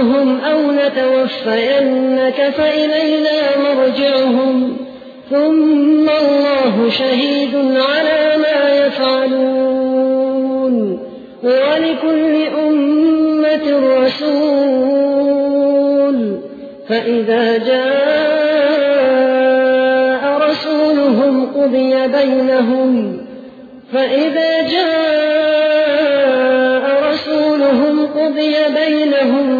نعدهم أو نتوفينك فإلينا مرجعهم. ثم الله شهيد على ما يفعلون. ولكل أمة رسول. فإذا جاء رسولهم قضي بينهم. فإذا جاء رسولهم قضي بينهم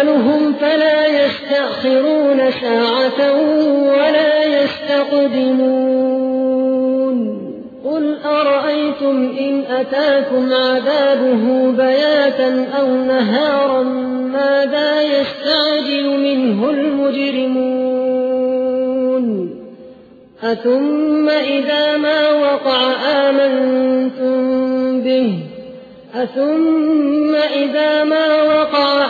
أجلهم فلا يستأخرون ساعة ولا يستقدمون. قل أرأيتم إن أتاكم عذابه بياتا أو نهارا ماذا يستعجل منه المجرمون؟ أثم إذا ما وقع آمنتم به؟ أثم إذا ما وقع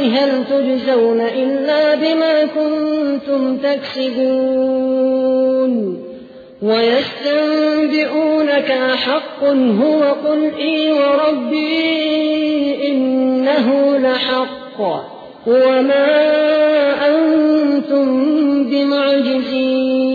هل تجزون إلا بما كنتم تكسبون ويستنبئونك أحق هو قل إي وربي إنه لحق وما أنتم بمعجزين